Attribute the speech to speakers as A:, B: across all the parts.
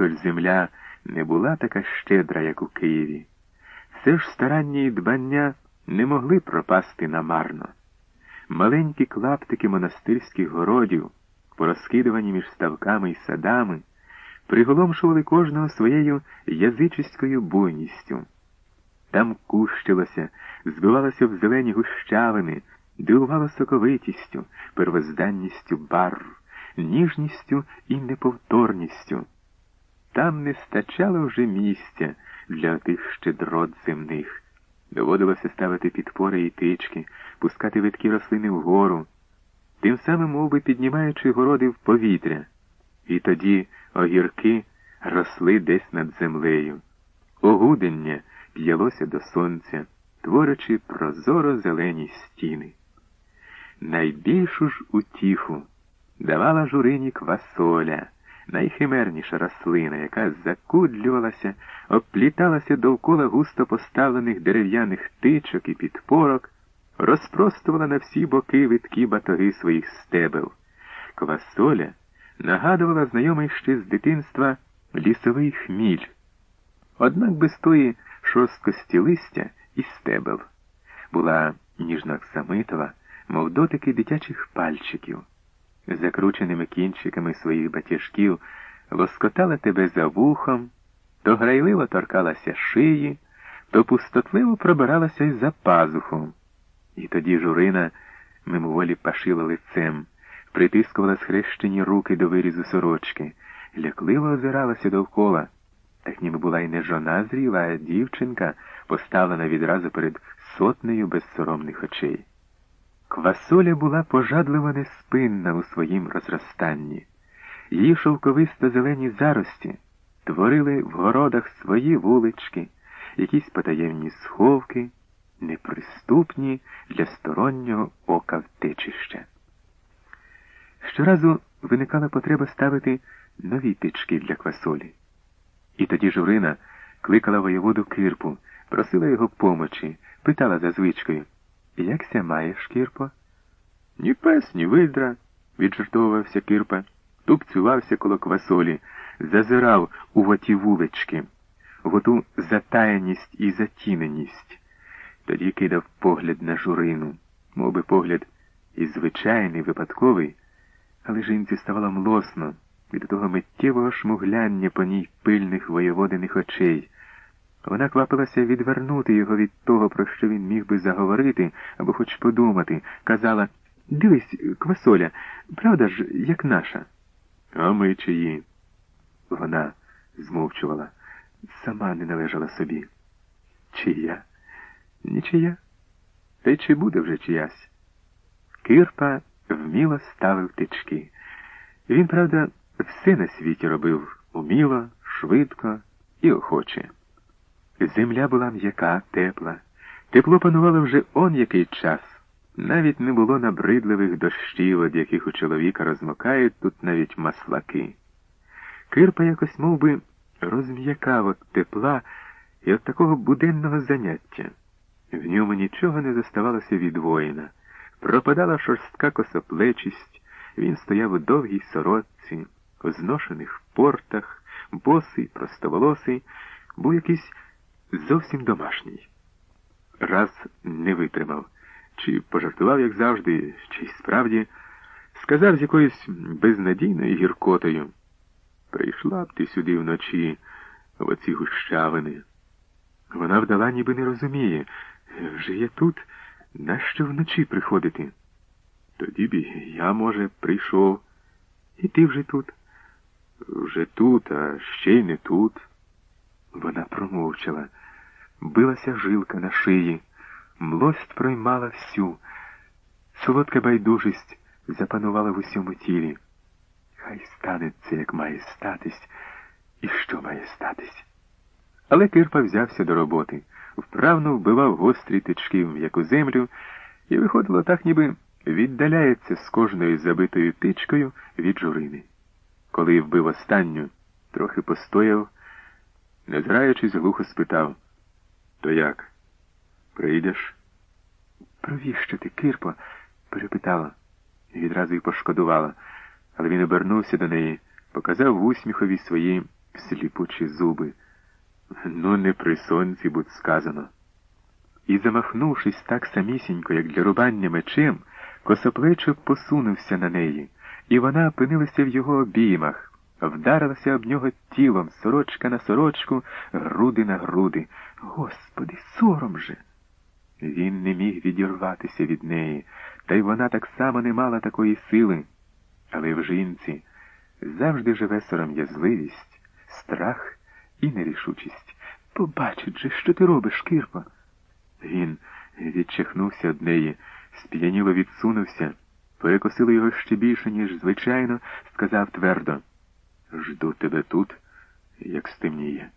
A: хоч земля не була така щедра, як у Києві, все ж старання і дбання не могли пропасти намарно. Маленькі клаптики монастирських городів, порозкидувані між ставками і садами, приголомшували кожного своєю язичиською буйністю. Там кущилося, збивалося в зелені гущавини, дивувало соковитістю, первозданністю барв, ніжністю і неповторністю. Там не стачало вже місця для тих щедрот земних. Доводилося ставити підпори і тички, пускати видкі рослини вгору, тим самим мов би, піднімаючи городи в повітря. І тоді огірки росли десь над землею. Огудення п'ялося до сонця, творячи прозоро зелені стіни. Найбільшу ж утіху давала журині квасоля, найхимерніша рослина, яка закудлювалася, обпліталася довкола густо поставлених дерев'яних тичок і підпорок, розпростувала на всі боки виткі батоги своїх стебел. Квасоля нагадувала знайомий ще з дитинства лісовий хміль, однак без тої шорсткості листя і стебел. Була ніжно-оксамитова, мов дотики дитячих пальчиків. Закрученими кінчиками своїх батіжків лоскотала тебе за вухом, то грайливо торкалася шиї, то пустотливо пробиралася й за пазухом. І тоді журина мимоволі пашила лицем, притискувала схрещені руки до вирізу сорочки, лякливо озиралася довкола, так ніби була й не жона зріла, а дівчинка, поставлена відразу перед сотнею безсоромних очей. Квасоля була пожадливо неспинна у своїм розростанні. Її шовковисто зелені зарості творили в городах свої вулички, якісь потаємні сховки, неприступні для стороннього ока втечища. Щоразу виникала потреба ставити нові тички для квасолі. І тоді Журина кликала воєводу Кирпу, просила його помочі, питала за звичкою. Якся маєш, Кирпо? Ні пес, ні видра, віджартовувався Кирпа, тупцювався коло квасолі, зазирав у воті вулички, в оту затаяність і затіненість. Тоді кидав погляд на журину, мов би погляд і звичайний, випадковий, але жінці ставало млосно від того миттєвого шмугляння по ній пильних воєводиних очей. Вона квапилася відвернути його від того, про що він міг би заговорити або хоч подумати, казала Дивись, квасоля, правда ж, як наша? А ми чиї? Вона змовчувала, сама не належала собі. Чия? Нічия? Та й чи буде вже чиясь? Кирпа вміло ставив тички. Він, правда, все на світі робив уміло, швидко і охоче. Земля була м'яка, тепла. Тепло панувало вже он який час. Навіть не було набридливих дощів, від яких у чоловіка розмокають тут навіть маслаки. Кирпа якось мов би, розм'якав від тепла і від такого буденного заняття. В ньому нічого не заставалося від воїна. Пропадала шорстка косоплечість, він стояв у довгій сорочці, у зношених портах, босий, простоволосий, був якийсь зовсім домашній. Раз не витримав, чи пожартував, як завжди, чи справді, сказав з якоюсь безнадійною гіркотою. Прийшла б ти сюди вночі в оці гущавини. Вона вдала, ніби не розуміє. Вже я тут, нащо вночі приходити? Тоді б я, може, прийшов. І ти вже тут. Вже тут, а ще й не тут. Вона промовчала, билася жилка на шиї, млость проймала всю, солодка байдужість запанувала в усьому тілі. Хай станеться, як має статись, і що має статись. Але Кирпа взявся до роботи, вправно вбивав гострі тички в м'яку землю, і виходило так, ніби віддаляється з кожною забитою тичкою від журини. Коли вбив останню, трохи постояв, не зраючись, глухо спитав То як? Прийдеш? Провіщо ти, Кирпо? перепитала і відразу й пошкодувала, але він обернувся до неї, показав усміхові свої сліпучі зуби. Ну, не при сонці будь сказано. І, замахнувшись так самісінько, як для рубання мечем, косоплечо посунувся на неї, і вона опинилася в його обіймах, вдарилася об нього тілом, сорочка на сорочку, груди на груди. Господи, сором же! Він не міг відірватися від неї, та й вона так само не мала такої сили. Але в жінці завжди живе сором'язливість, страх і нерішучість. Побачить же, що ти робиш, Кирпа. Він відчихнувся од неї, сп'яніло відсунувся, перекосило його ще більше, ніж звичайно, сказав твердо Жду тебе тут, як стемніє.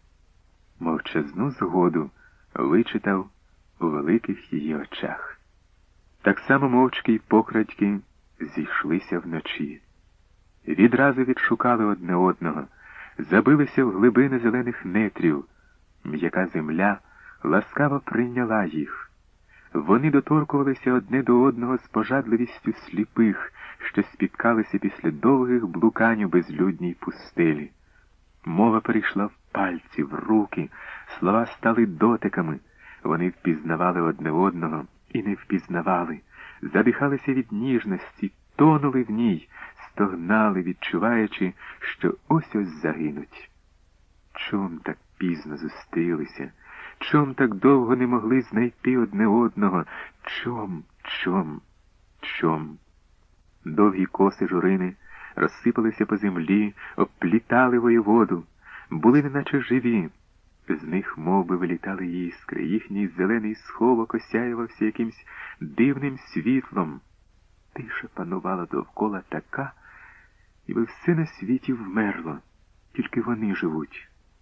A: Мовчазну згоду вичитав у великих її очах. Так само мовчки й покрадьки зійшлися вночі. Відразу відшукали одне одного, забилися в глибини зелених нетрів, м'яка земля ласкаво прийняла їх. Вони доторкувалися одне до одного з пожадливістю сліпих, що спіткалися після довгих блукань у безлюдній пустелі. Мова перейшла в пальці, в руки, слова стали дотиками. Вони впізнавали одне одного і не впізнавали, задихалися від ніжності, тонули в ній, стогнали, відчуваючи, що ось ось загинуть. Чом так пізно зустрілися? Чом так довго не могли знайти одне одного? Чом, чом, чом? Довгі коси журини розсипалися по землі, обплітали воєводу, були неначе живі. З них мов би, вилітали іскри, їхній зелений сховок осяювався якимсь дивним світлом. Тиша панувала довкола така, ніби все на світі вмерло, тільки вони живуть.